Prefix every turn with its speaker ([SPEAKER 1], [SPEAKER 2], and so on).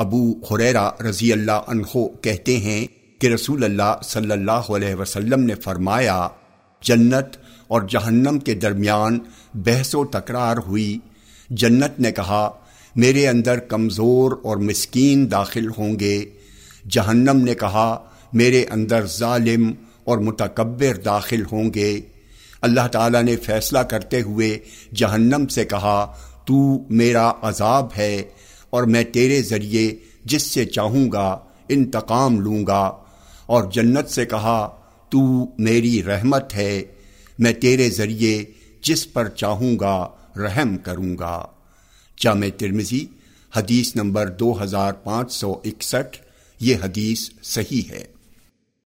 [SPEAKER 1] ابو حریرا رضی اللہ عنہ کہتے ہیں کہ رسول اللہ صلی اللہ علیہ وسلم نے فرمایا، جنت اور جہنم کے درمیان بحث و تکرار ہوئی۔ جنت نے کہا، میرے اندر کمزور اور مسکین داخل ہوں گے۔ جہنم نے کہا، میرے اندر ظالم اور متکبر داخل ہوں گے۔ اللہ تعالیٰ نے فیصلہ کرتے ہوئے جہنم سے کہا، تو میرا عذاب ہے۔ اور میں تیرے ذریعے جس سے چاہوں گا انتقام لوں گا۔ اور جنت سے کہا، تو میری رحمت ہے، میں تیرے ذریعے جس پر چاہوں گا رحم کروں گا۔ جامع ترمزی حدیث نمبر دو ہزار پانچ سو اکسٹھ، یہ حدیث صحیح ہے۔